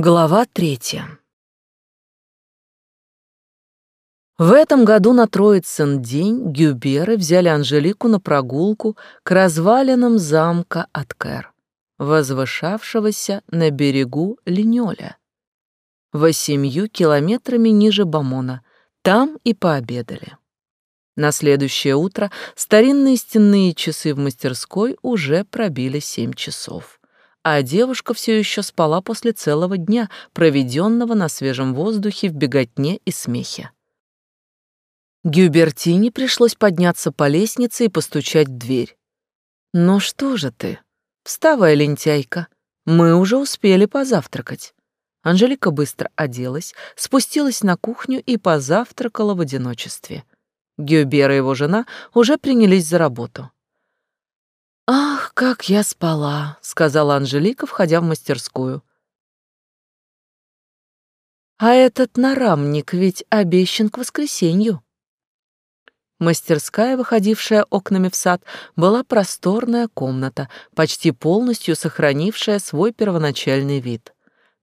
Глава третья. В этом году на Троицын день Гюберы взяли Анжелику на прогулку к развалинам замка Аткер, возвышавшегося на берегу Линёля, восемью километрами ниже Бамона. Там и пообедали. На следующее утро старинные стенные часы в мастерской уже пробили семь часов а девушка все еще спала после целого дня, проведенного на свежем воздухе в беготне и смехе. Гюбертине пришлось подняться по лестнице и постучать в дверь. «Ну что же ты? Вставай, лентяйка. Мы уже успели позавтракать». Анжелика быстро оделась, спустилась на кухню и позавтракала в одиночестве. Гюбер и его жена уже принялись за работу. «Ах, как я спала», — сказала Анжелика, входя в мастерскую. «А этот нарамник ведь обещан к воскресенью». Мастерская, выходившая окнами в сад, была просторная комната, почти полностью сохранившая свой первоначальный вид.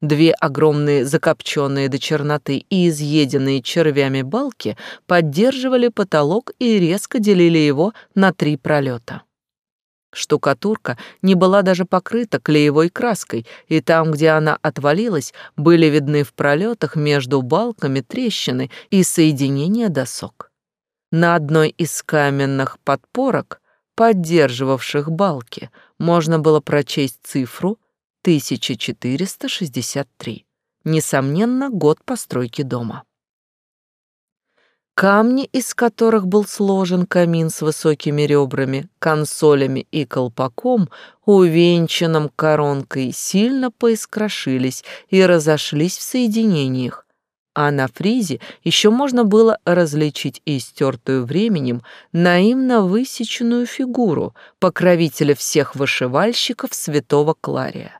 Две огромные закопченные до черноты и изъеденные червями балки поддерживали потолок и резко делили его на три пролета. Штукатурка не была даже покрыта клеевой краской, и там, где она отвалилась, были видны в пролетах между балками трещины и соединения досок. На одной из каменных подпорок, поддерживавших балки, можно было прочесть цифру 1463. Несомненно, год постройки дома. Камни, из которых был сложен камин с высокими ребрами, консолями и колпаком, увенчанным коронкой, сильно поискрошились и разошлись в соединениях, а на фризе еще можно было различить истертую временем наимно высеченную фигуру покровителя всех вышивальщиков святого Клария.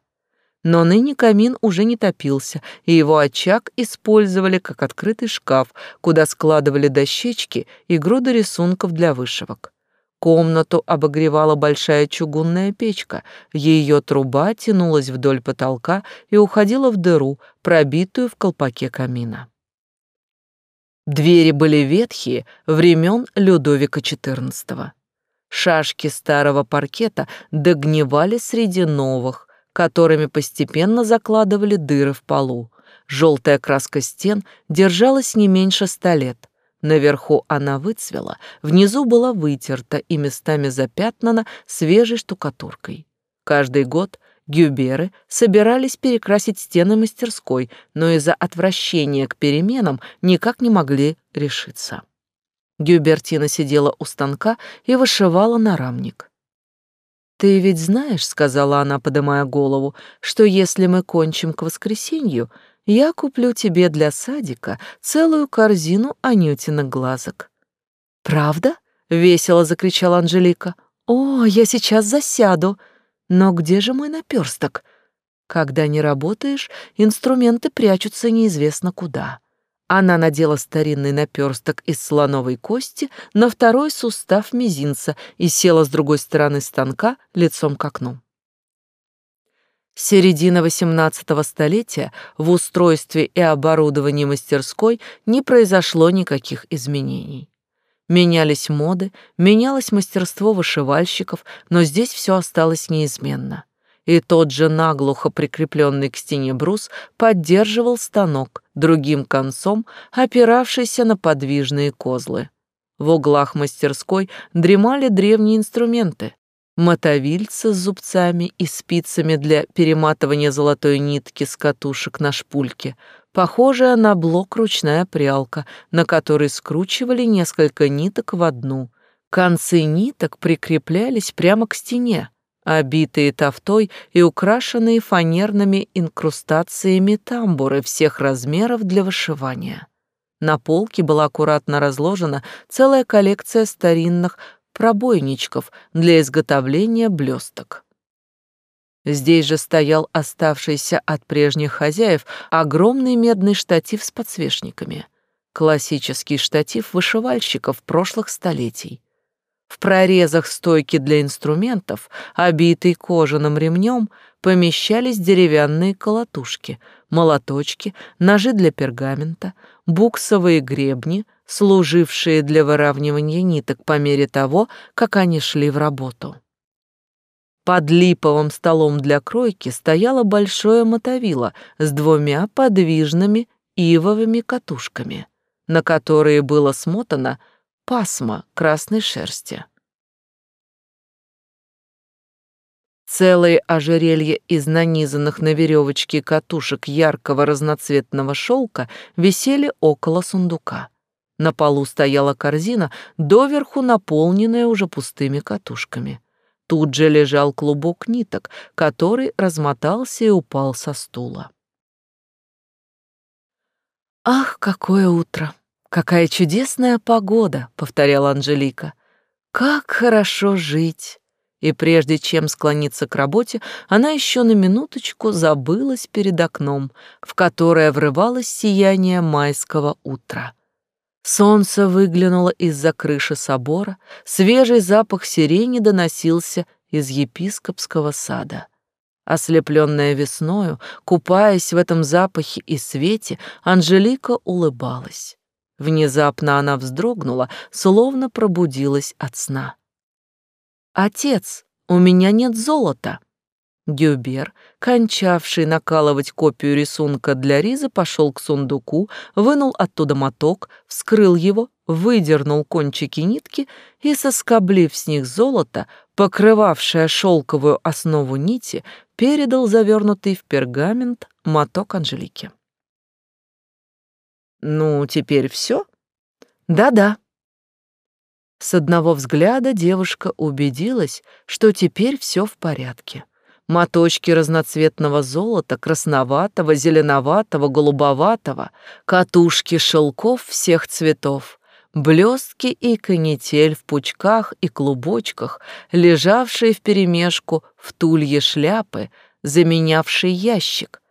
Но ныне камин уже не топился, и его очаг использовали как открытый шкаф, куда складывали дощечки и груды рисунков для вышивок. Комнату обогревала большая чугунная печка, ее труба тянулась вдоль потолка и уходила в дыру, пробитую в колпаке камина. Двери были ветхие, времен Людовика XIV. Шашки старого паркета догнивали среди новых, которыми постепенно закладывали дыры в полу. Желтая краска стен держалась не меньше ста лет. Наверху она выцвела, внизу была вытерта и местами запятнана свежей штукатуркой. Каждый год Гюберы собирались перекрасить стены мастерской, но из-за отвращения к переменам никак не могли решиться. Гюбертина сидела у станка и вышивала на рамник. «Ты ведь знаешь, — сказала она, подымая голову, — что если мы кончим к воскресенью, я куплю тебе для садика целую корзину анютиных глазок». «Правда?» — весело закричала Анжелика. «О, я сейчас засяду! Но где же мой наперсток?» Когда не работаешь, инструменты прячутся неизвестно куда. Она надела старинный наперсток из слоновой кости на второй сустав мизинца и села с другой стороны станка лицом к окну. Середина XVIII столетия в устройстве и оборудовании мастерской не произошло никаких изменений. Менялись моды, менялось мастерство вышивальщиков, но здесь все осталось неизменно и тот же наглухо прикрепленный к стене брус поддерживал станок, другим концом опиравшийся на подвижные козлы. В углах мастерской дремали древние инструменты. Мотовильцы с зубцами и спицами для перематывания золотой нитки с катушек на шпульке, похожая на блок ручная прялка, на которой скручивали несколько ниток в одну. Концы ниток прикреплялись прямо к стене, обитые тафтой и украшенные фанерными инкрустациями тамбуры всех размеров для вышивания. На полке была аккуратно разложена целая коллекция старинных пробойничков для изготовления блесток. Здесь же стоял оставшийся от прежних хозяев огромный медный штатив с подсвечниками. Классический штатив вышивальщиков прошлых столетий. В прорезах стойки для инструментов, обитой кожаным ремнем, помещались деревянные колотушки, молоточки, ножи для пергамента, буксовые гребни, служившие для выравнивания ниток по мере того, как они шли в работу. Под липовым столом для кройки стояло большое мотовило с двумя подвижными ивовыми катушками, на которые было смотано пасма красной шерсти. Целые ожерелья из нанизанных на веревочке катушек яркого разноцветного шелка висели около сундука. На полу стояла корзина, доверху наполненная уже пустыми катушками. Тут же лежал клубок ниток, который размотался и упал со стула. «Ах, какое утро! Какая чудесная погода!» — повторяла Анжелика. «Как хорошо жить!» И прежде чем склониться к работе, она еще на минуточку забылась перед окном, в которое врывалось сияние майского утра. Солнце выглянуло из-за крыши собора, свежий запах сирени доносился из епископского сада. Ослепленная весною, купаясь в этом запахе и свете, Анжелика улыбалась. Внезапно она вздрогнула, словно пробудилась от сна. «Отец, у меня нет золота!» Гюбер, кончавший накалывать копию рисунка для Ризы, пошел к сундуку, вынул оттуда моток, вскрыл его, выдернул кончики нитки и, соскоблив с них золото, покрывавшее шелковую основу нити, передал завернутый в пергамент моток Анжелике. «Ну, теперь все?» «Да-да». С одного взгляда девушка убедилась, что теперь все в порядке. Моточки разноцветного золота, красноватого, зеленоватого, голубоватого, катушки шелков всех цветов, блестки и канитель в пучках и клубочках, лежавшие вперемешку в тулье шляпы, заменявший ящик,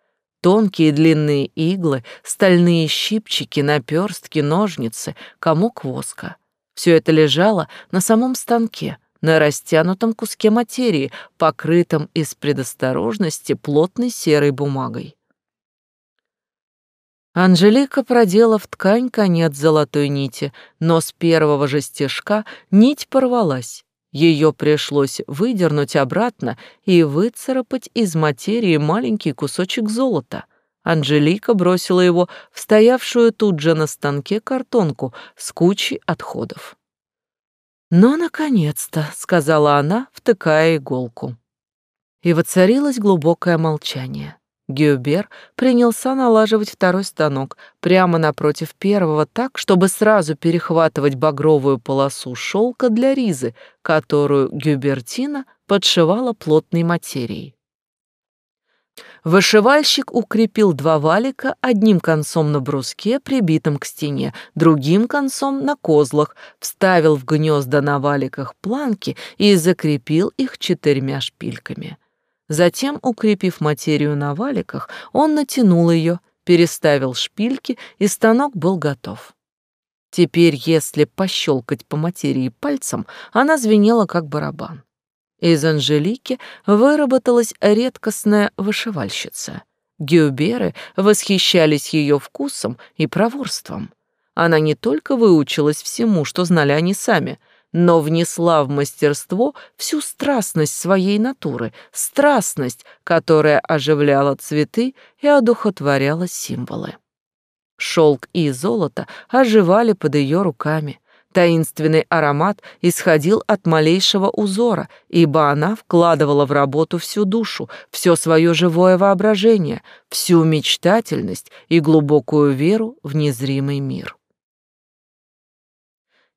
тонкие длинные иглы, стальные щипчики, наперстки, ножницы, комок воска. Все это лежало на самом станке, на растянутом куске материи, покрытом из предосторожности плотной серой бумагой. Анжелика продела в ткань конец золотой нити, но с первого же стежка нить порвалась. Ее пришлось выдернуть обратно и выцарапать из материи маленький кусочек золота. Анжелика бросила его в стоявшую тут же на станке картонку с кучей отходов. «Ну, наконец-то», — сказала она, втыкая иголку. И воцарилось глубокое молчание. Гюбер принялся налаживать второй станок прямо напротив первого так, чтобы сразу перехватывать багровую полосу шелка для ризы, которую Гюбертина подшивала плотной материей. Вышивальщик укрепил два валика одним концом на бруске, прибитом к стене, другим концом на козлах, вставил в гнезда на валиках планки и закрепил их четырьмя шпильками. Затем, укрепив материю на валиках, он натянул ее, переставил шпильки, и станок был готов. Теперь, если пощелкать по материи пальцем, она звенела, как барабан. Из Анжелики выработалась редкостная вышивальщица. Гюберы восхищались ее вкусом и проворством. Она не только выучилась всему, что знали они сами — но внесла в мастерство всю страстность своей натуры, страстность, которая оживляла цветы и одухотворяла символы. Шелк и золото оживали под ее руками. Таинственный аромат исходил от малейшего узора, ибо она вкладывала в работу всю душу, все свое живое воображение, всю мечтательность и глубокую веру в незримый мир.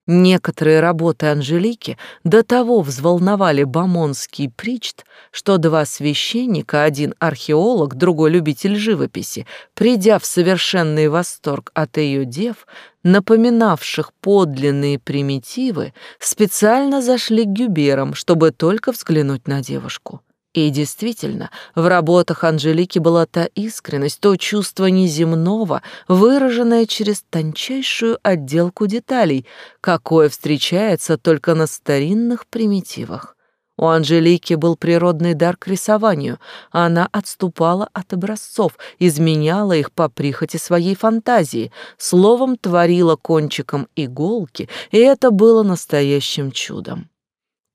Некоторые работы Анжелики до того взволновали Бамонский причт, что два священника, один археолог, другой любитель живописи, придя в совершенный восторг от ее дев, напоминавших подлинные примитивы, специально зашли к Гюберам, чтобы только взглянуть на девушку. И действительно, в работах Анжелики была та искренность, то чувство неземного, выраженное через тончайшую отделку деталей, какое встречается только на старинных примитивах. У Анжелики был природный дар к рисованию. Она отступала от образцов, изменяла их по прихоти своей фантазии, словом творила кончиком иголки, и это было настоящим чудом.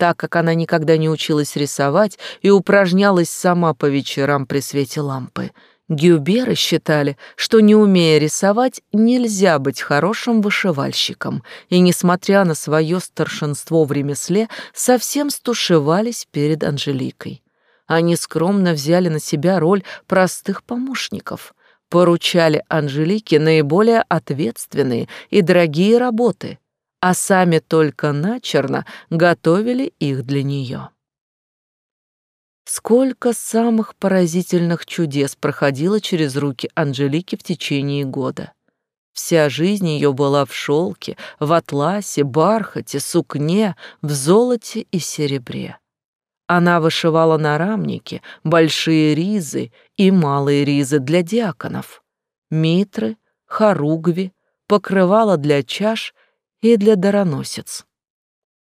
Так как она никогда не училась рисовать и упражнялась сама по вечерам при свете лампы, Гюберы считали, что не умея рисовать, нельзя быть хорошим вышивальщиком, и, несмотря на свое старшинство в ремесле, совсем стушевались перед Анжеликой. Они скромно взяли на себя роль простых помощников, поручали Анжелике наиболее ответственные и дорогие работы, а сами только начерно готовили их для нее. Сколько самых поразительных чудес проходило через руки Анжелики в течение года. Вся жизнь ее была в шелке, в атласе, бархате, сукне, в золоте и серебре. Она вышивала на рамнике большие ризы и малые ризы для диаконов, митры, хоругви, покрывала для чаш и для дароносец.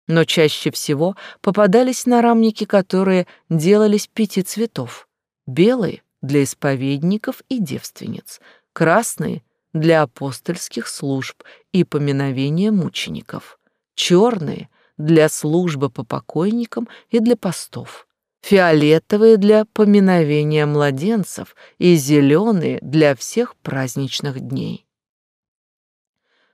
Но чаще всего попадались нарамники, которые делались пяти цветов. Белые — для исповедников и девственниц, красные — для апостольских служб и поминовения мучеников, черные — для службы по покойникам и для постов, фиолетовые — для поминовения младенцев и зеленые — для всех праздничных дней.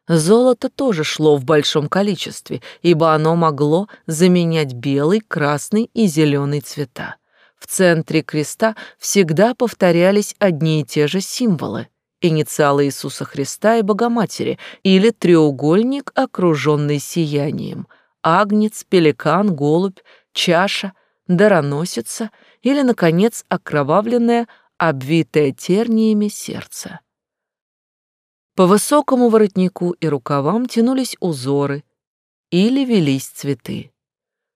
Золото тоже шло в большом количестве, ибо оно могло заменять белый, красный и зеленый цвета. В центре креста всегда повторялись одни и те же символы — инициалы Иисуса Христа и Богоматери или треугольник, окруженный сиянием, агнец, пеликан, голубь, чаша, дароносица или, наконец, окровавленное, обвитое терниями сердце. По высокому воротнику и рукавам тянулись узоры или велись цветы.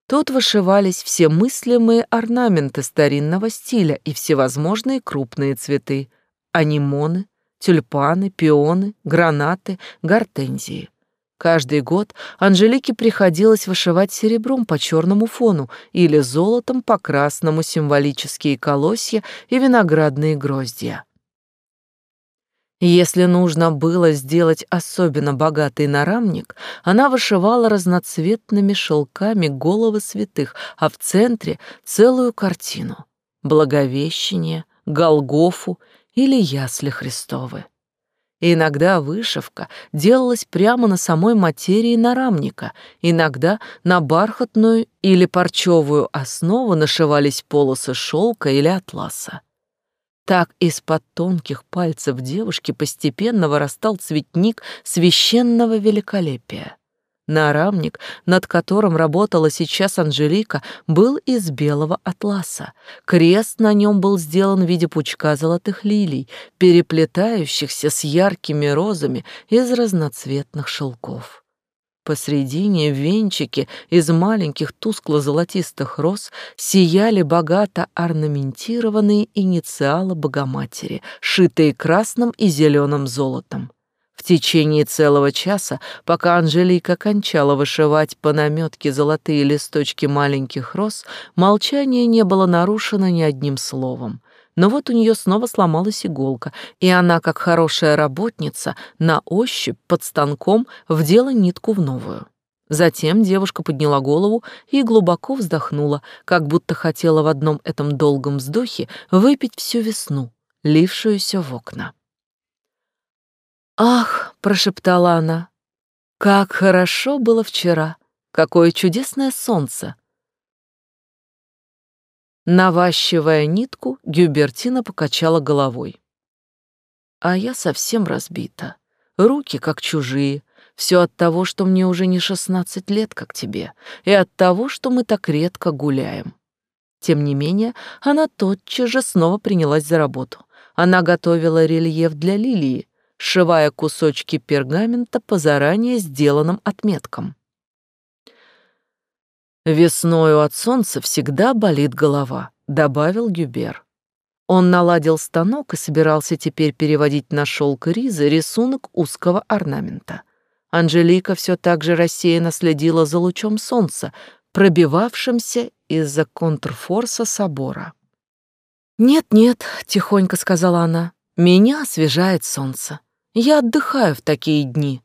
Тут вышивались все мыслимые орнаменты старинного стиля и всевозможные крупные цветы — анимоны, тюльпаны, пионы, гранаты, гортензии. Каждый год Анжелике приходилось вышивать серебром по черному фону или золотом по красному символические колосья и виноградные гроздья. Если нужно было сделать особенно богатый нарамник, она вышивала разноцветными шелками головы святых, а в центре целую картину — Благовещение, Голгофу или Ясли Христовы. Иногда вышивка делалась прямо на самой материи нарамника, иногда на бархатную или парчевую основу нашивались полосы шелка или атласа. Так из-под тонких пальцев девушки постепенно вырастал цветник священного великолепия. Нарамник, над которым работала сейчас Анжелика, был из белого атласа. Крест на нем был сделан в виде пучка золотых лилий, переплетающихся с яркими розами из разноцветных шелков. Посредине в венчике из маленьких тускло-золотистых роз сияли богато орнаментированные инициалы Богоматери, шитые красным и зеленым золотом. В течение целого часа, пока Анжелика кончала вышивать по наметке золотые листочки маленьких роз, молчание не было нарушено ни одним словом. Но вот у нее снова сломалась иголка, и она, как хорошая работница, на ощупь под станком вдела нитку в новую. Затем девушка подняла голову и глубоко вздохнула, как будто хотела в одном этом долгом вздохе выпить всю весну, лившуюся в окна. «Ах!» — прошептала она. «Как хорошо было вчера! Какое чудесное солнце! Наващивая нитку, Гюбертина покачала головой. А я совсем разбита. Руки как чужие. Все от того, что мне уже не шестнадцать лет, как тебе, и от того, что мы так редко гуляем. Тем не менее, она тотчас же снова принялась за работу. Она готовила рельеф для лилии, сшивая кусочки пергамента по заранее сделанным отметкам. Весною от солнца всегда болит голова. добавил Гюбер. Он наладил станок и собирался теперь переводить на шелк ризы рисунок узкого орнамента. Анжелика все так же рассеянно следила за лучом солнца, пробивавшимся из-за контрфорса собора. «Нет-нет», — тихонько сказала она, — «меня освежает солнце. Я отдыхаю в такие дни».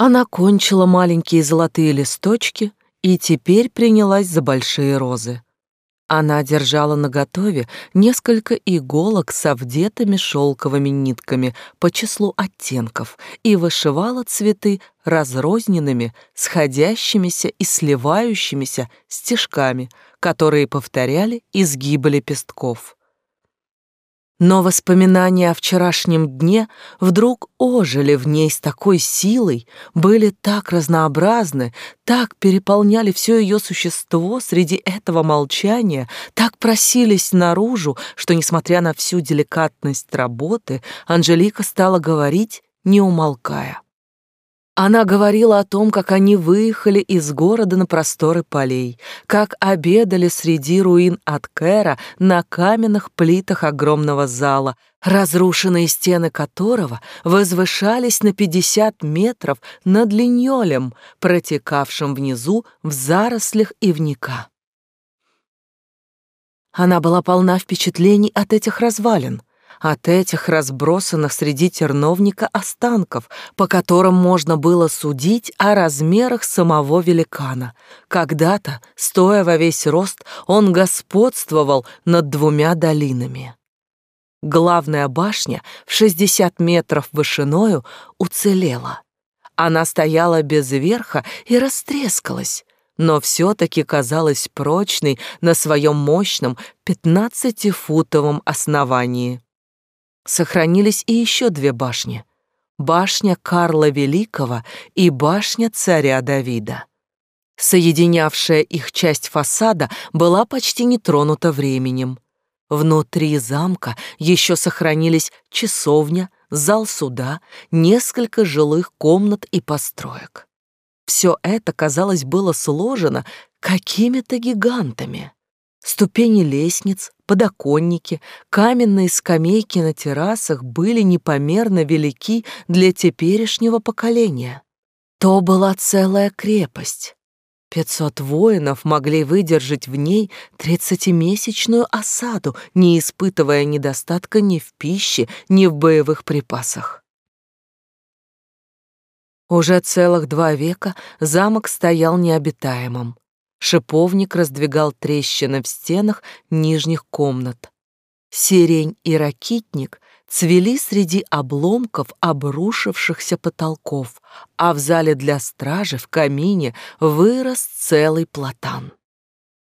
Она кончила маленькие золотые листочки и теперь принялась за большие розы. Она держала наготове несколько иголок с вдетыми шелковыми нитками по числу оттенков и вышивала цветы разрозненными, сходящимися и сливающимися стежками, которые повторяли изгибы лепестков. Но воспоминания о вчерашнем дне вдруг ожили в ней с такой силой, были так разнообразны, так переполняли все ее существо среди этого молчания, так просились наружу, что, несмотря на всю деликатность работы, Анжелика стала говорить, не умолкая. Она говорила о том, как они выехали из города на просторы полей, как обедали среди руин от Кэра на каменных плитах огромного зала, разрушенные стены которого возвышались на 50 метров над линьолем, протекавшим внизу в зарослях ивника. Она была полна впечатлений от этих развалин, от этих разбросанных среди терновника останков, по которым можно было судить о размерах самого великана. Когда-то, стоя во весь рост, он господствовал над двумя долинами. Главная башня в 60 метров вышиною уцелела. Она стояла без верха и растрескалась, но все-таки казалась прочной на своем мощном пятнадцатифутовом основании сохранились и еще две башни. Башня Карла Великого и башня царя Давида. Соединявшая их часть фасада была почти не тронута временем. Внутри замка еще сохранились часовня, зал суда, несколько жилых комнат и построек. Все это, казалось, было сложено какими-то гигантами. Ступени лестниц, подоконники, каменные скамейки на террасах были непомерно велики для теперешнего поколения. То была целая крепость. Пятьсот воинов могли выдержать в ней тридцатимесячную осаду, не испытывая недостатка ни в пище, ни в боевых припасах. Уже целых два века замок стоял необитаемым. Шиповник раздвигал трещины в стенах нижних комнат. Сирень и ракитник цвели среди обломков обрушившихся потолков, а в зале для стражи в камине вырос целый платан.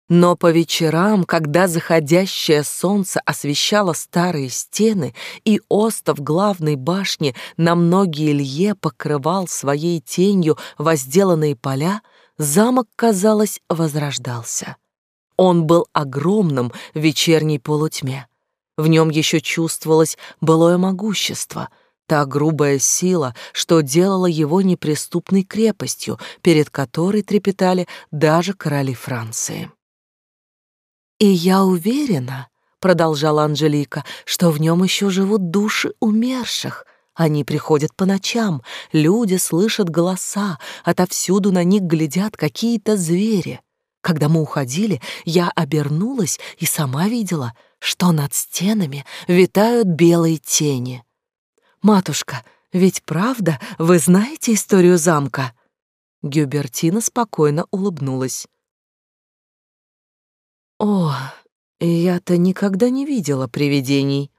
Но по вечерам, когда заходящее солнце освещало старые стены и остов главной башни на многие лье покрывал своей тенью возделанные поля, замок, казалось, возрождался. Он был огромным в вечерней полутьме. В нем еще чувствовалось былое могущество, та грубая сила, что делала его неприступной крепостью, перед которой трепетали даже короли Франции. «И я уверена», — продолжала Анжелика, «что в нем еще живут души умерших, они приходят по ночам, люди слышат голоса, отовсюду на них глядят какие-то звери. Когда мы уходили, я обернулась и сама видела, что над стенами витают белые тени. «Матушка, ведь правда вы знаете историю замка?» Гюбертина спокойно улыбнулась. «О, я-то никогда не видела привидений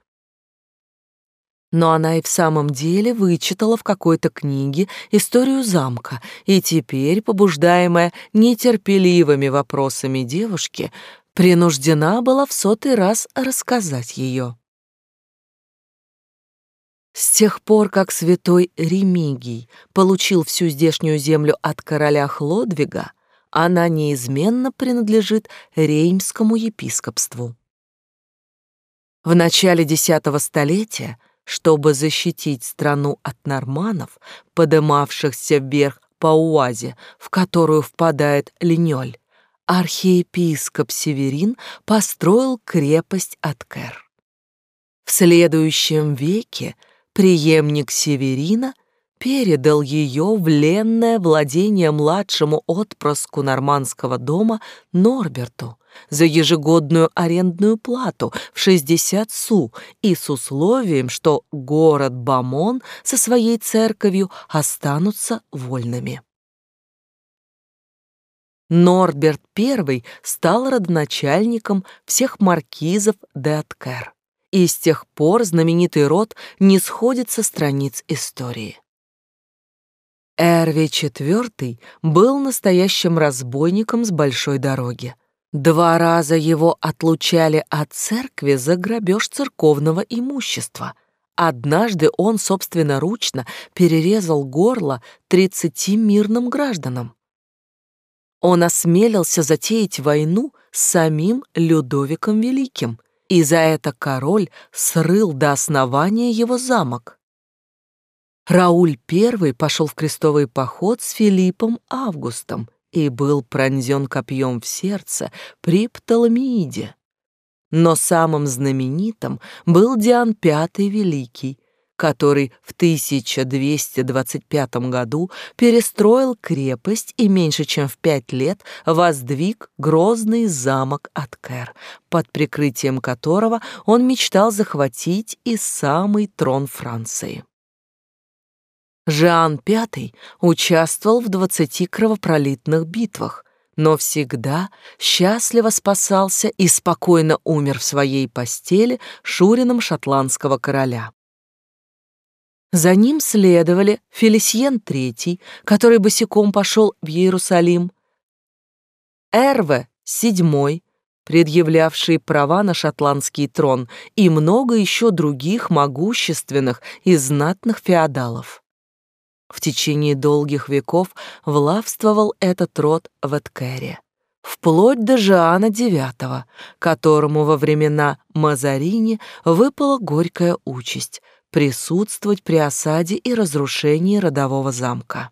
но она и в самом деле вычитала в какой-то книге историю замка, и теперь, побуждаемая нетерпеливыми вопросами девушки, принуждена была в сотый раз рассказать ее. С тех пор, как святой Ремигий получил всю здешнюю землю от короля Хлодвига, она неизменно принадлежит реймскому епископству. В начале X столетия чтобы защитить страну от норманов, подымавшихся вверх по Уазе, в которую впадает Линёль. архиепископ Северин построил крепость Аткер. В следующем веке преемник Северина передал ее в ленное владение младшему отпрыску нормандского дома Норберту за ежегодную арендную плату в 60 су и с условием, что город Бамон со своей церковью останутся вольными. Норберт I стал родоначальником всех маркизов де Аткер, и с тех пор знаменитый род не сходит со страниц истории. Эрви IV был настоящим разбойником с большой дороги. Два раза его отлучали от церкви за грабеж церковного имущества. Однажды он собственноручно перерезал горло тридцати мирным гражданам. Он осмелился затеять войну с самим Людовиком Великим, и за это король срыл до основания его замок. Рауль I пошел в крестовый поход с Филиппом Августом и был пронзен копьем в сердце при Птоломеиде. Но самым знаменитым был Диан V Великий, который в 1225 году перестроил крепость и меньше чем в пять лет воздвиг грозный замок Аткер, под прикрытием которого он мечтал захватить и самый трон Франции. Жан V участвовал в двадцати кровопролитных битвах, но всегда счастливо спасался и спокойно умер в своей постели шурином шотландского короля. За ним следовали Фелисьен III, который босиком пошел в Иерусалим, Эрве VII, предъявлявший права на шотландский трон, и много еще других могущественных и знатных феодалов. В течение долгих веков влавствовал этот род в Эткере, вплоть до Жиана IX, которому во времена Мазарини выпала горькая участь — присутствовать при осаде и разрушении родового замка.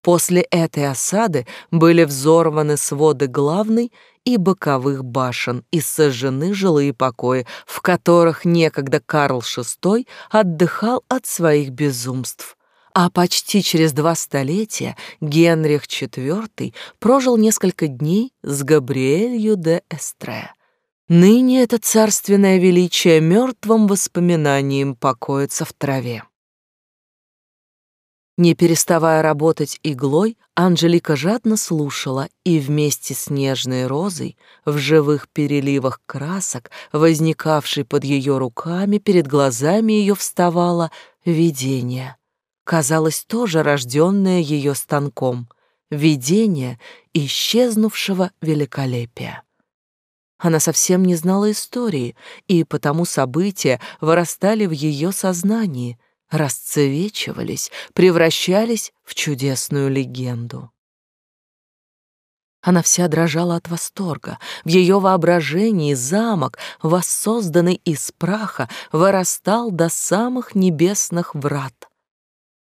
После этой осады были взорваны своды главной и боковых башен и сожжены жилые покои, в которых некогда Карл VI отдыхал от своих безумств. А почти через два столетия Генрих IV прожил несколько дней с Габриэлью де Эстре, Ныне это царственное величие мертвым воспоминанием покоится в траве. Не переставая работать иглой, Анжелика жадно слушала, и вместе с нежной розой, в живых переливах красок, возникавшей под ее руками, перед глазами ее вставало видение. Казалось, тоже рожденное ее станком, видение исчезнувшего великолепия. Она совсем не знала истории, и потому события вырастали в ее сознании, расцвечивались, превращались в чудесную легенду. Она вся дрожала от восторга. В ее воображении замок, воссозданный из праха, вырастал до самых небесных врат.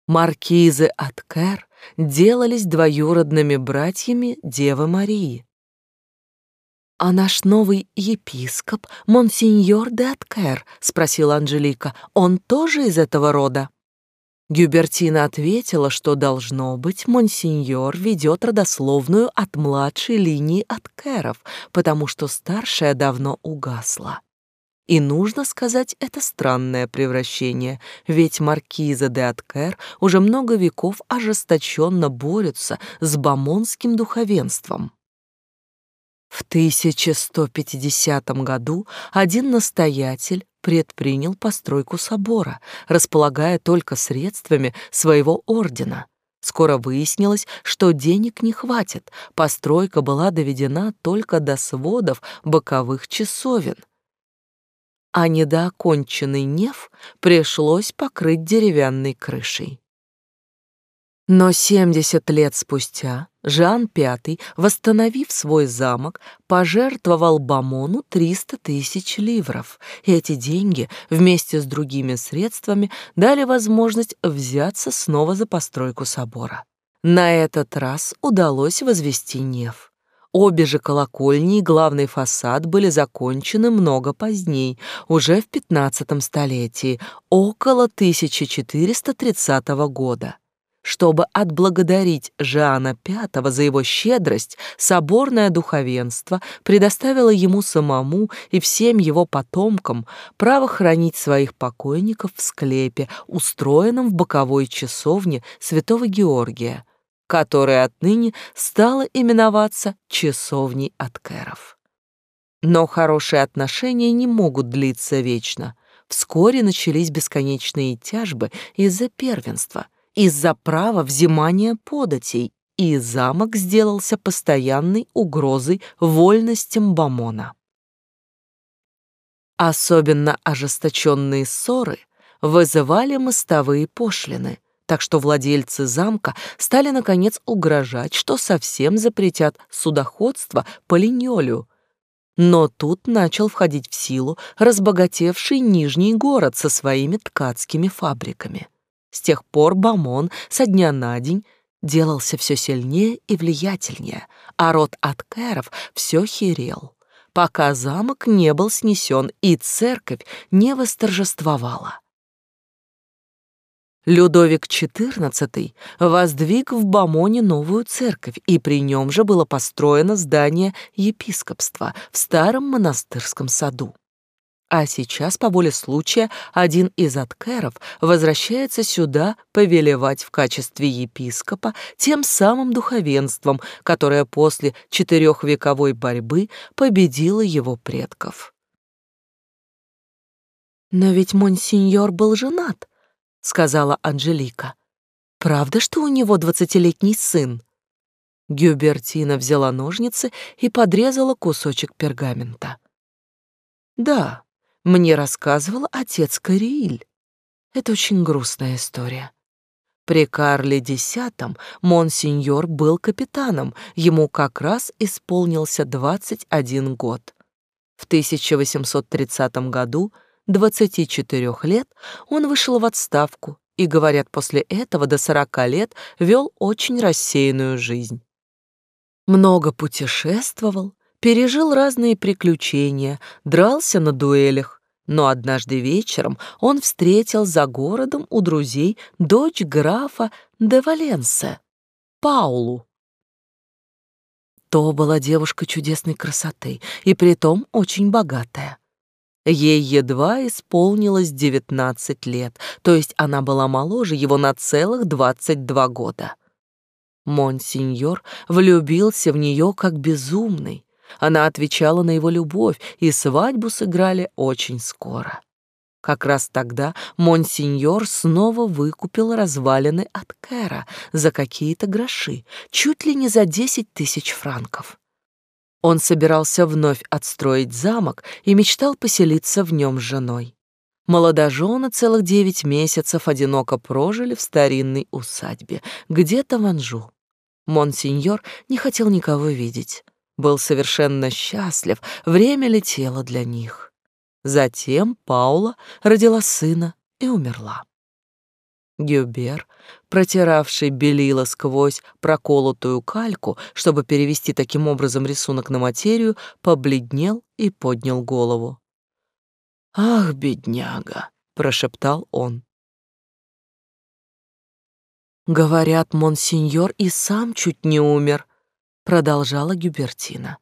Маркизы от Кэр делались двоюродными братьями Девы Марии. «А наш новый епископ, монсеньор де Аткер?» — спросила Анжелика. «Он тоже из этого рода?» Гюбертина ответила, что, должно быть, монсеньор ведет родословную от младшей линии Аткеров, потому что старшая давно угасла. И нужно сказать, это странное превращение, ведь маркиза де Аткер уже много веков ожесточенно борются с бамонским духовенством. В 1150 году один настоятель предпринял постройку собора, располагая только средствами своего ордена. Скоро выяснилось, что денег не хватит, постройка была доведена только до сводов боковых часовен. А недооконченный неф пришлось покрыть деревянной крышей. Но 70 лет спустя Жан V, восстановив свой замок, пожертвовал Бамону 300 тысяч ливров. И эти деньги вместе с другими средствами дали возможность взяться снова за постройку собора. На этот раз удалось возвести неф. Обе же колокольни и главный фасад были закончены много поздней, уже в XV столетии, около 1430 года. Чтобы отблагодарить Жана V за его щедрость, соборное духовенство предоставило ему самому и всем его потомкам право хранить своих покойников в склепе, устроенном в боковой часовне святого Георгия, которая отныне стала именоваться часовней от Кэров. Но хорошие отношения не могут длиться вечно. Вскоре начались бесконечные тяжбы из-за первенства, из-за права взимания податей, и замок сделался постоянной угрозой вольностям Бамона. Особенно ожесточенные ссоры вызывали мостовые пошлины — так что владельцы замка стали, наконец, угрожать, что совсем запретят судоходство по линёлю. Но тут начал входить в силу разбогатевший Нижний город со своими ткацкими фабриками. С тех пор Бамон со дня на день делался все сильнее и влиятельнее, а род Аткеров все херел, пока замок не был снесен и церковь не восторжествовала. Людовик XIV воздвиг в Бамоне новую церковь, и при нем же было построено здание епископства в старом монастырском саду. А сейчас, по воле случая, один из аткеров возвращается сюда повелевать в качестве епископа тем самым духовенством, которое после четырехвековой борьбы победило его предков. Но ведь монсеньор был женат, — сказала Анжелика. «Правда, что у него двадцатилетний сын?» Гюбертина взяла ножницы и подрезала кусочек пергамента. «Да, мне рассказывал отец Карииль. Это очень грустная история. При Карле X монсеньор был капитаном, ему как раз исполнился 21 год. В 1830 году 24 лет он вышел в отставку и, говорят, после этого до 40 лет вел очень рассеянную жизнь. Много путешествовал, пережил разные приключения, дрался на дуэлях, но однажды вечером он встретил за городом у друзей дочь графа де Валенсе, Паулу. То была девушка чудесной красоты и притом очень богатая. Ей едва исполнилось 19 лет, то есть она была моложе его на целых 22 года. Монсеньор влюбился в нее как безумный. Она отвечала на его любовь, и свадьбу сыграли очень скоро. Как раз тогда Монсеньор снова выкупил развалины от Кэра за какие-то гроши, чуть ли не за 10 тысяч франков. Он собирался вновь отстроить замок и мечтал поселиться в нем с женой. Молодожены целых девять месяцев одиноко прожили в старинной усадьбе, где-то в Анжу. Монсеньор не хотел никого видеть. Был совершенно счастлив, время летело для них. Затем Паула родила сына и умерла. Гюбер, протиравший белила сквозь проколотую кальку, чтобы перевести таким образом рисунок на материю, побледнел и поднял голову. «Ах, бедняга!» — прошептал он. «Говорят, монсеньор и сам чуть не умер», — продолжала Гюбертина.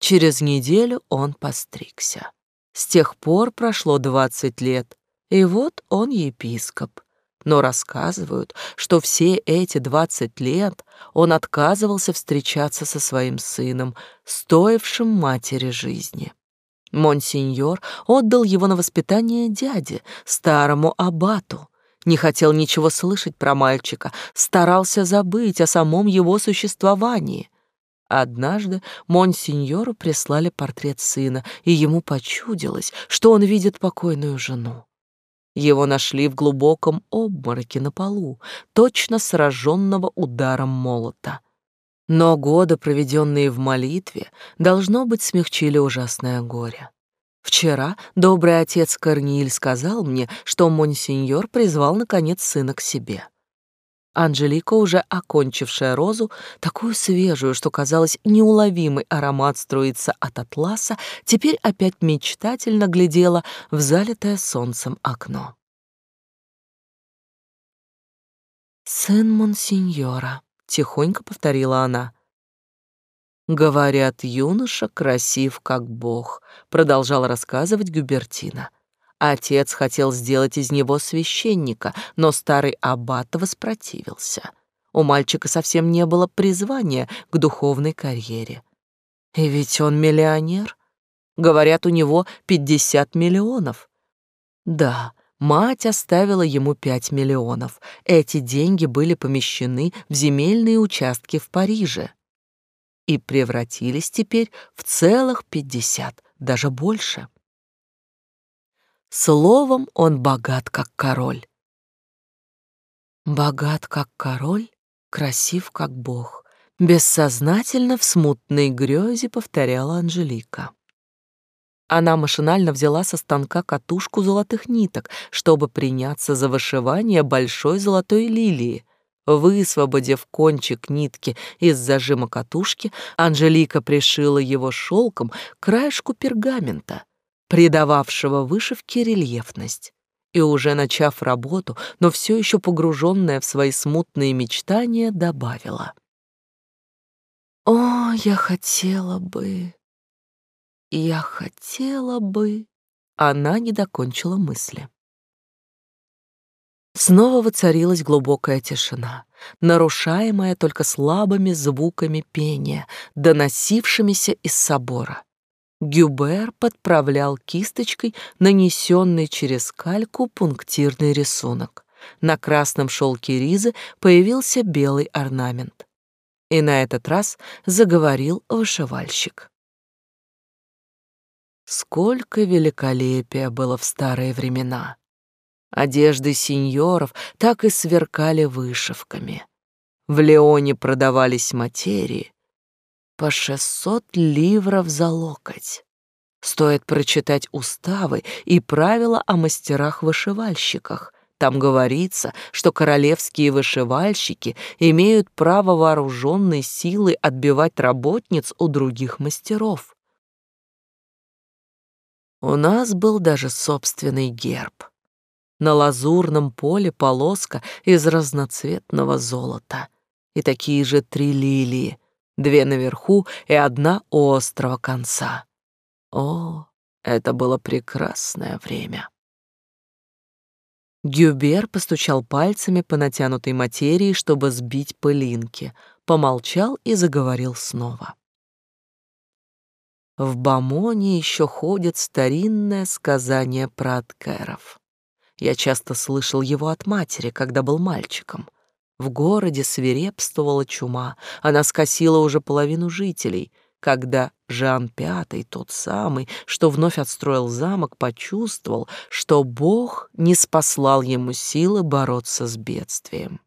Через неделю он постригся. С тех пор прошло двадцать лет, и вот он епископ но рассказывают, что все эти двадцать лет он отказывался встречаться со своим сыном, стоившим матери жизни. Монсеньор отдал его на воспитание дяде, старому аббату, не хотел ничего слышать про мальчика, старался забыть о самом его существовании. Однажды монсеньору прислали портрет сына, и ему почудилось, что он видит покойную жену. Его нашли в глубоком обмороке на полу, точно сраженного ударом молота. Но годы, проведенные в молитве, должно быть, смягчили ужасное горе. Вчера добрый отец Корниль сказал мне, что монсеньор призвал, наконец, сына к себе. Анжелика, уже окончившая розу, такую свежую, что, казалось, неуловимый аромат струится от атласа, теперь опять мечтательно глядела в залитое солнцем окно. «Сын Монсеньора», — тихонько повторила она. «Говорят, юноша красив, как бог», — продолжал рассказывать Гюбертина. Отец хотел сделать из него священника, но старый аббат воспротивился. У мальчика совсем не было призвания к духовной карьере. И ведь он миллионер. Говорят, у него 50 миллионов. Да, мать оставила ему 5 миллионов. Эти деньги были помещены в земельные участки в Париже и превратились теперь в целых 50, даже больше. Словом, он богат, как король. Богат, как король, красив, как бог. Бессознательно в смутной грезе повторяла Анжелика. Она машинально взяла со станка катушку золотых ниток, чтобы приняться за вышивание большой золотой лилии. Высвободив кончик нитки из зажима катушки, Анжелика пришила его шелком к краешку пергамента — придававшего вышивке рельефность. И уже начав работу, но все еще погруженная в свои смутные мечтания, добавила. «О, я хотела бы, я хотела бы...» Она не докончила мысли. Снова воцарилась глубокая тишина, нарушаемая только слабыми звуками пения, доносившимися из собора. Гюбер подправлял кисточкой нанесенный через кальку пунктирный рисунок. На красном шелке ризы появился белый орнамент. И на этот раз заговорил вышивальщик. Сколько великолепия было в старые времена! Одежды сеньоров так и сверкали вышивками. В Леоне продавались материи, по 600 ливров за локоть. Стоит прочитать уставы и правила о мастерах-вышивальщиках. Там говорится, что королевские вышивальщики имеют право вооруженной силой отбивать работниц у других мастеров. У нас был даже собственный герб. На лазурном поле полоска из разноцветного золота и такие же три лилии — две наверху и одна у острого конца. О, это было прекрасное время. Гюбер постучал пальцами по натянутой материи, чтобы сбить пылинки, помолчал и заговорил снова. В Бамоне еще ходит старинное сказание про Аткеров. Я часто слышал его от матери, когда был мальчиком. В городе свирепствовала чума, она скосила уже половину жителей, когда Жан Пятый, тот самый, что вновь отстроил замок, почувствовал, что Бог не спаслал ему силы бороться с бедствием.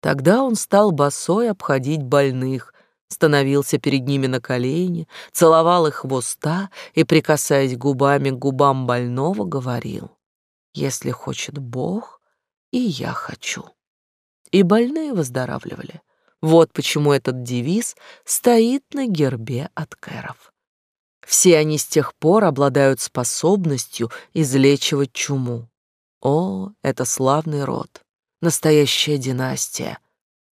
Тогда он стал босой обходить больных, становился перед ними на колени, целовал их в уста и, прикасаясь губами к губам больного, говорил, «Если хочет Бог, и я хочу. И больные выздоравливали. Вот почему этот девиз стоит на гербе от Кэров. Все они с тех пор обладают способностью излечивать чуму. О, это славный род, настоящая династия.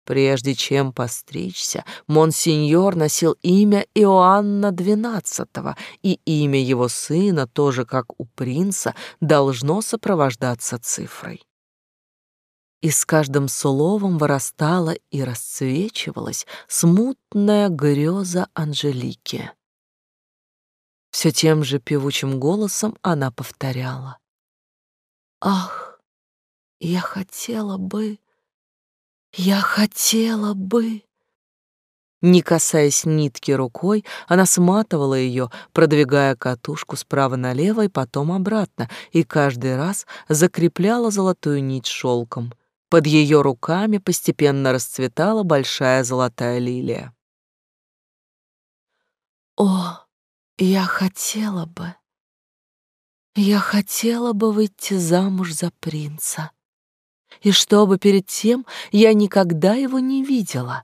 Прежде чем постричься, монсеньор носил имя Иоанна XII, и имя его сына, тоже как у принца, должно сопровождаться цифрой и с каждым словом вырастала и расцвечивалась смутная греза Анжелики. Все тем же певучим голосом она повторяла. «Ах, я хотела бы, я хотела бы...» Не касаясь нитки рукой, она сматывала ее, продвигая катушку справа налево и потом обратно, и каждый раз закрепляла золотую нить шелком. Под ее руками постепенно расцветала большая золотая лилия. «О, я хотела бы, я хотела бы выйти замуж за принца. И чтобы перед тем я никогда его не видела.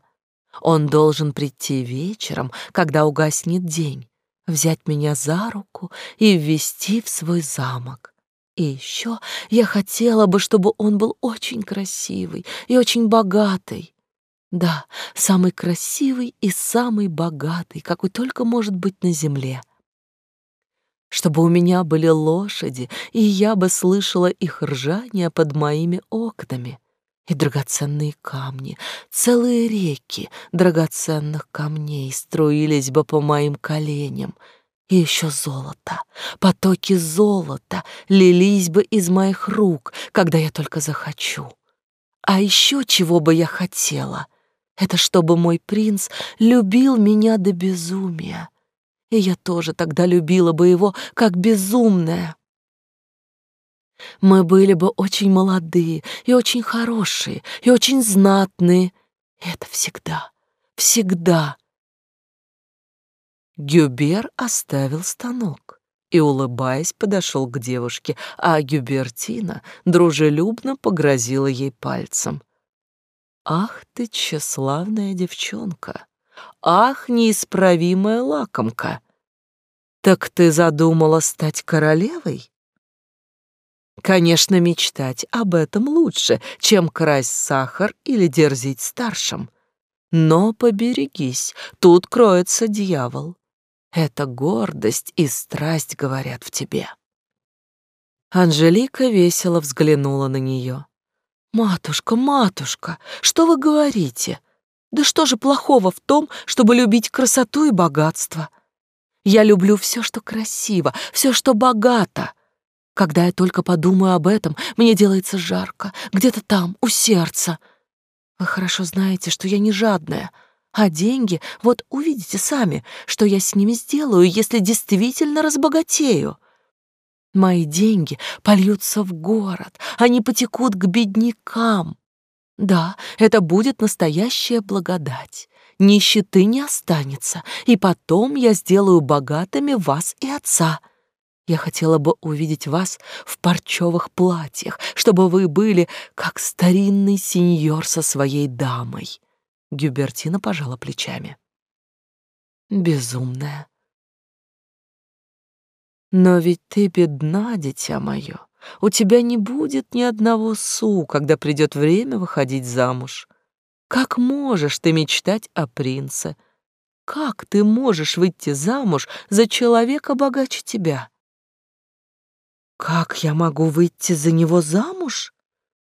Он должен прийти вечером, когда угаснет день, взять меня за руку и ввести в свой замок. И еще я хотела бы, чтобы он был очень красивый и очень богатый. Да, самый красивый и самый богатый, какой только может быть на земле. Чтобы у меня были лошади, и я бы слышала их ржание под моими окнами. И драгоценные камни, целые реки драгоценных камней струились бы по моим коленям — и еще золото, потоки золота лились бы из моих рук, когда я только захочу. А еще чего бы я хотела, это чтобы мой принц любил меня до безумия. И я тоже тогда любила бы его, как безумная. Мы были бы очень молодые и очень хорошие, и очень знатные. И это всегда, всегда Гюбер оставил станок и, улыбаясь, подошел к девушке, а Гюбертина дружелюбно погрозила ей пальцем. «Ах ты, тщеславная девчонка! Ах, неисправимая лакомка! Так ты задумала стать королевой?» Конечно, мечтать об этом лучше, чем красть сахар или дерзить старшим. Но поберегись, тут кроется дьявол. Это гордость и страсть говорят в тебе. Анжелика весело взглянула на нее. «Матушка, матушка, что вы говорите? Да что же плохого в том, чтобы любить красоту и богатство? Я люблю все, что красиво, все, что богато. Когда я только подумаю об этом, мне делается жарко, где-то там, у сердца. Вы хорошо знаете, что я не жадная, а деньги, вот увидите сами, что я с ними сделаю, если действительно разбогатею. Мои деньги польются в город, они потекут к беднякам. Да, это будет настоящая благодать. Нищеты не останется, и потом я сделаю богатыми вас и отца. Я хотела бы увидеть вас в парчевых платьях, чтобы вы были как старинный сеньор со своей дамой. Гюбертина пожала плечами. Безумная. Но ведь ты бедна, дитя мое. У тебя не будет ни одного су, когда придет время выходить замуж. Как можешь ты мечтать о принце? Как ты можешь выйти замуж за человека богаче тебя? Как я могу выйти за него замуж?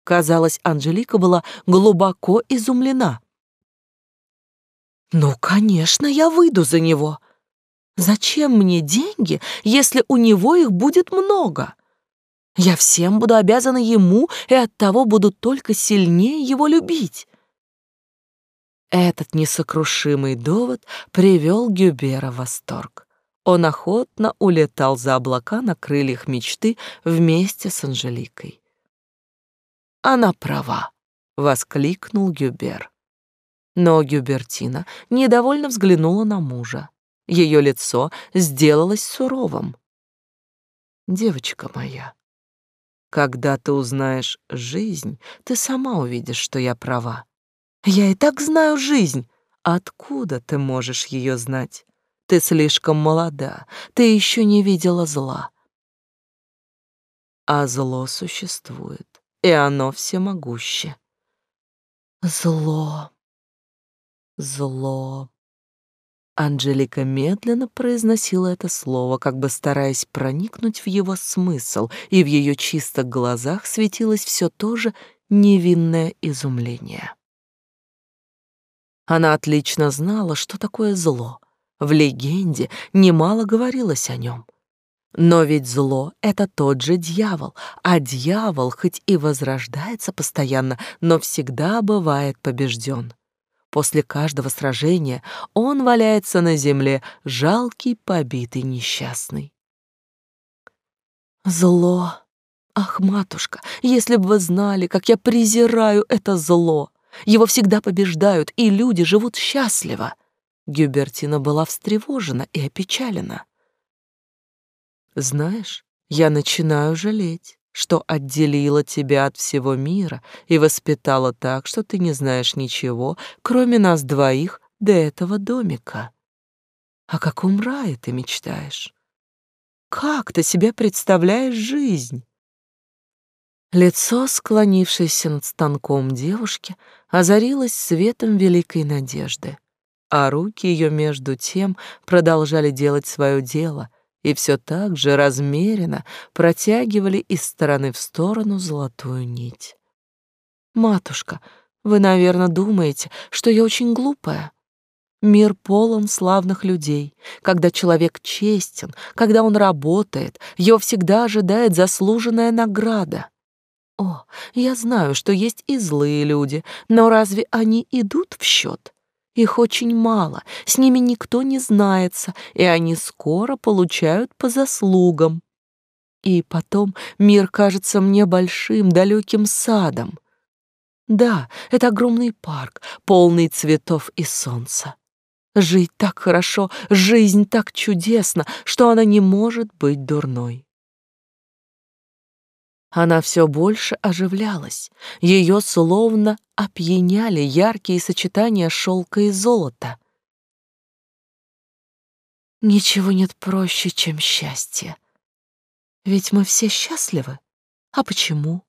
Казалось, Анжелика была глубоко изумлена. Ну, конечно, я выйду за него. Зачем мне деньги, если у него их будет много? Я всем буду обязана ему и оттого буду только сильнее его любить. Этот несокрушимый довод привел Гюбера в восторг. Он охотно улетал за облака на крыльях мечты вместе с Анжеликой. «Она права», — воскликнул Гюбер. Но Гюбертина недовольно взглянула на мужа. Ее лицо сделалось суровым. «Девочка моя, когда ты узнаешь жизнь, ты сама увидишь, что я права. Я и так знаю жизнь. Откуда ты можешь ее знать? Ты слишком молода, ты еще не видела зла. А зло существует, и оно всемогуще. Зло. Зло. Анжелика медленно произносила это слово, как бы стараясь проникнуть в его смысл, и в ее чистых глазах светилось все то же невинное изумление. Она отлично знала, что такое зло. В легенде немало говорилось о нем. Но ведь зло — это тот же дьявол, а дьявол хоть и возрождается постоянно, но всегда бывает побежден. После каждого сражения он валяется на земле, жалкий, побитый, несчастный. Зло. Ах, матушка, если бы вы знали, как я презираю это зло. Его всегда побеждают, и люди живут счастливо. Гюбертина была встревожена и опечалена. Знаешь, я начинаю жалеть, что отделила тебя от всего мира и воспитала так, что ты не знаешь ничего, кроме нас двоих до этого домика. О каком рае ты мечтаешь? Как ты себе представляешь жизнь? Лицо, склонившееся над станком девушки, озарилось светом великой надежды, а руки ее между тем продолжали делать свое дело и все так же размеренно протягивали из стороны в сторону золотую нить. «Матушка, вы, наверное, думаете, что я очень глупая?» Мир полон славных людей. Когда человек честен, когда он работает, его всегда ожидает заслуженная награда. О, я знаю, что есть и злые люди, но разве они идут в счет? Их очень мало, с ними никто не знается, и они скоро получают по заслугам. И потом мир кажется мне большим, далеким садом. Да, это огромный парк, полный цветов и солнца. Жить так хорошо, жизнь так чудесна, что она не может быть дурной. Она все больше оживлялась. Ее словно опьяняли яркие сочетания шелка и золота. Ничего нет проще, чем счастье. Ведь мы все счастливы. А почему?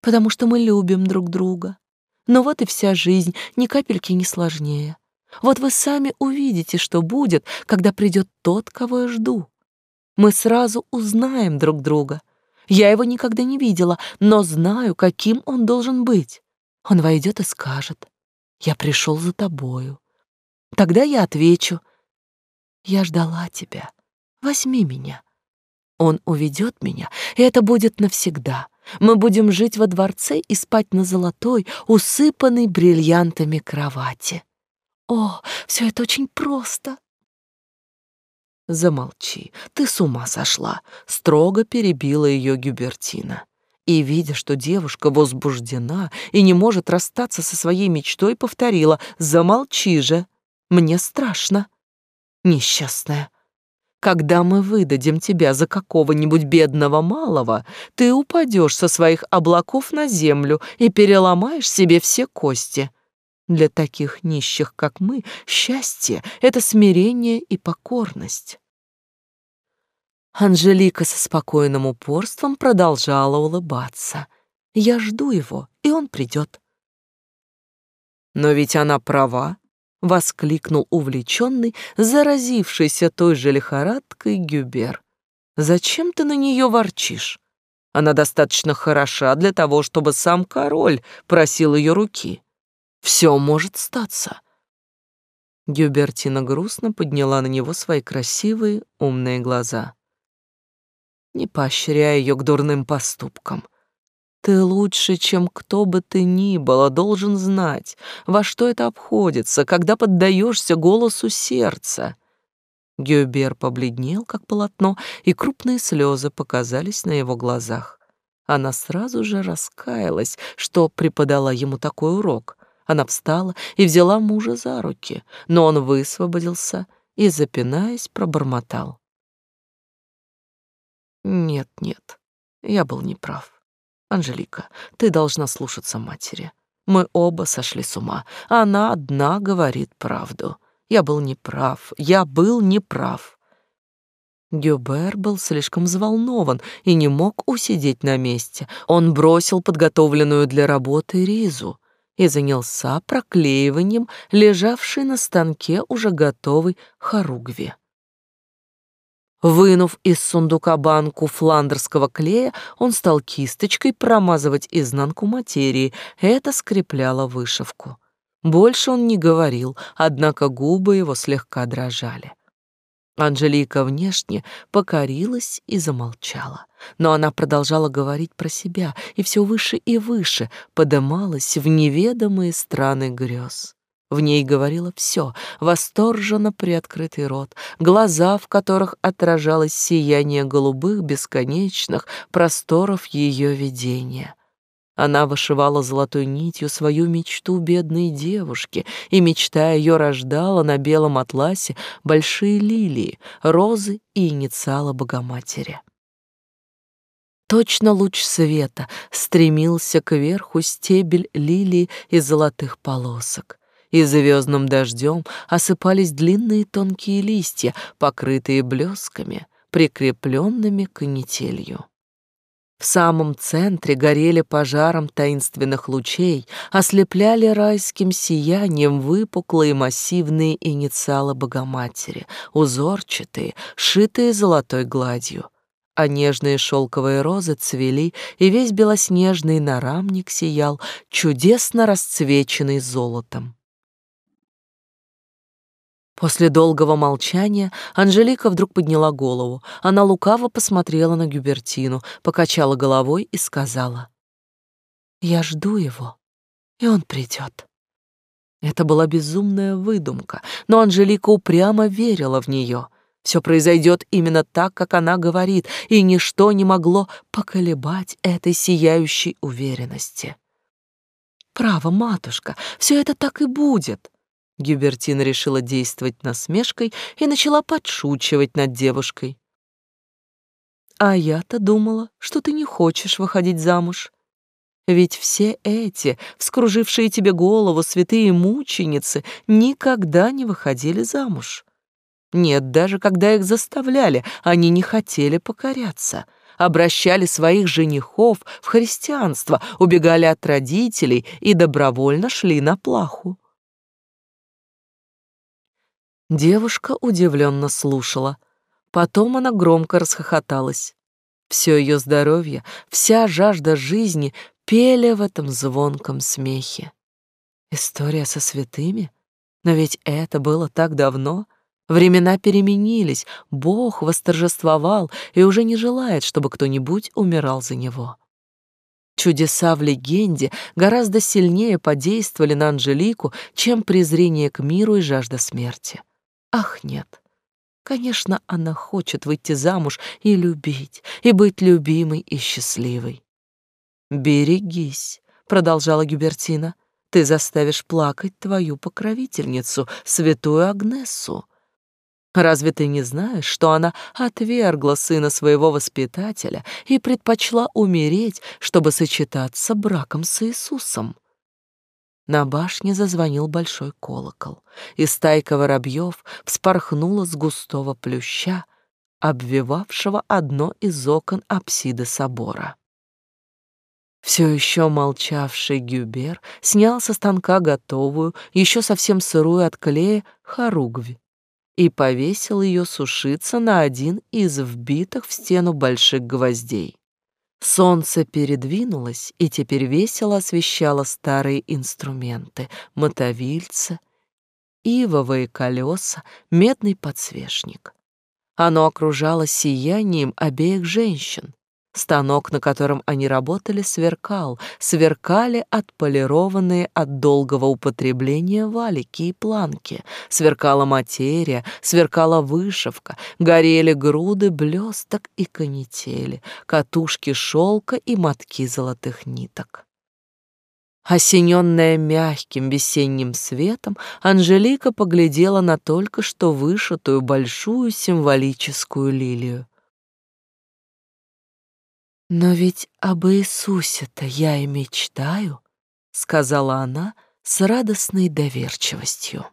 Потому что мы любим друг друга. Но вот и вся жизнь, ни капельки не сложнее. Вот вы сами увидите, что будет, когда придет тот, кого я жду. Мы сразу узнаем друг друга. Я его никогда не видела, но знаю, каким он должен быть. Он войдет и скажет, «Я пришел за тобою». Тогда я отвечу, «Я ждала тебя, возьми меня». Он уведет меня, и это будет навсегда. Мы будем жить во дворце и спать на золотой, усыпанной бриллиантами кровати. О, все это очень просто. Замолчи, ты с ума сошла, строго перебила ее Гюбертина. И, видя, что девушка возбуждена и не может расстаться со своей мечтой, повторила «Замолчи же! Мне страшно!» Несчастная, когда мы выдадим тебя за какого-нибудь бедного малого, ты упадешь со своих облаков на землю и переломаешь себе все кости. Для таких нищих, как мы, счастье — это смирение и покорность. Анжелика со спокойным упорством продолжала улыбаться. «Я жду его, и он придет». «Но ведь она права», — воскликнул увлеченный, заразившийся той же лихорадкой Гюбер. «Зачем ты на нее ворчишь? Она достаточно хороша для того, чтобы сам король просил ее руки». Все может статься. Гюбертина грустно подняла на него свои красивые, умные глаза. Не поощряй ее к дурным поступкам. Ты лучше, чем кто бы ты ни был, должен знать, во что это обходится, когда поддаешься голосу сердца. Гюбер побледнел, как полотно, и крупные слезы показались на его глазах. Она сразу же раскаялась, что преподала ему такой урок. Она встала и взяла мужа за руки, но он высвободился и, запинаясь, пробормотал. «Нет, нет, я был неправ. Анжелика, ты должна слушаться матери. Мы оба сошли с ума. Она одна говорит правду. Я был неправ, я был неправ». Гюбер был слишком взволнован и не мог усидеть на месте. Он бросил подготовленную для работы ризу и занялся проклеиванием лежавшей на станке уже готовой хоругви. Вынув из сундука банку фландерского клея, он стал кисточкой промазывать изнанку материи. Это скрепляло вышивку. Больше он не говорил, однако губы его слегка дрожали. Анжелика внешне покорилась и замолчала, но она продолжала говорить про себя и все выше и выше подымалась в неведомые страны грез. В ней говорило все, восторженно приоткрытый рот, глаза, в которых отражалось сияние голубых бесконечных просторов ее видения — она вышивала золотой нитью свою мечту бедной девушки, и мечта ее рождала на белом атласе большие лилии, розы и инициалы Богоматери. Точно луч света стремился кверху стебель лилии из золотых полосок, и звездным дождем осыпались длинные тонкие листья, покрытые блесками, прикрепленными канителью. В самом центре горели пожаром таинственных лучей, ослепляли райским сиянием выпуклые массивные инициалы Богоматери, узорчатые, шитые золотой гладью а нежные шелковые розы цвели, и весь белоснежный нарамник сиял, чудесно расцвеченный золотом. После долгого молчания Анжелика вдруг подняла голову. Она лукаво посмотрела на Гюбертину, покачала головой и сказала, «Я жду его, и он придет». Это была безумная выдумка, но Анжелика упрямо верила в нее — все произойдет именно так, как она говорит, и ничто не могло поколебать этой сияющей уверенности. «Право, матушка, все это так и будет!» Гюбертина решила действовать насмешкой и начала подшучивать над девушкой. «А я-то думала, что ты не хочешь выходить замуж. Ведь все эти, вскружившие тебе голову святые мученицы, никогда не выходили замуж. Нет, даже когда их заставляли, они не хотели покоряться. Обращали своих женихов в христианство, убегали от родителей и добровольно шли на плаху. Девушка удивленно слушала. Потом она громко расхохоталась. Все ее здоровье, вся жажда жизни пели в этом звонком смехе. История со святыми? Но ведь это было так давно — Времена переменились, Бог восторжествовал и уже не желает, чтобы кто-нибудь умирал за него. Чудеса в легенде гораздо сильнее подействовали на Анжелику, чем презрение к миру и жажда смерти. Ах, нет. Конечно, она хочет выйти замуж и любить, и быть любимой и счастливой. «Берегись», — продолжала Гюбертина, — «ты заставишь плакать твою покровительницу, святую Агнесу. Разве ты не знаешь, что она отвергла сына своего воспитателя и предпочла умереть, чтобы сочетаться браком с Иисусом? На башне зазвонил большой колокол, и стайка воробьев вспорхнула с густого плюща, обвивавшего одно из окон апсиды собора. Все еще молчавший Гюбер снял со станка готовую, еще совсем сырую от клея, хоругвь и повесил ее сушиться на один из вбитых в стену больших гвоздей. Солнце передвинулось и теперь весело освещало старые инструменты, мотовильцы, ивовые колеса, медный подсвечник. Оно окружало сиянием обеих женщин, Станок, на котором они работали, сверкал, сверкали отполированные от долгого употребления валики и планки, сверкала материя, сверкала вышивка, горели груды блесток и канители, катушки шелка и мотки золотых ниток. Осененная мягким весенним светом, Анжелика поглядела на только что вышитую большую символическую лилию. «Но ведь об Иисусе-то я и мечтаю», — сказала она с радостной доверчивостью.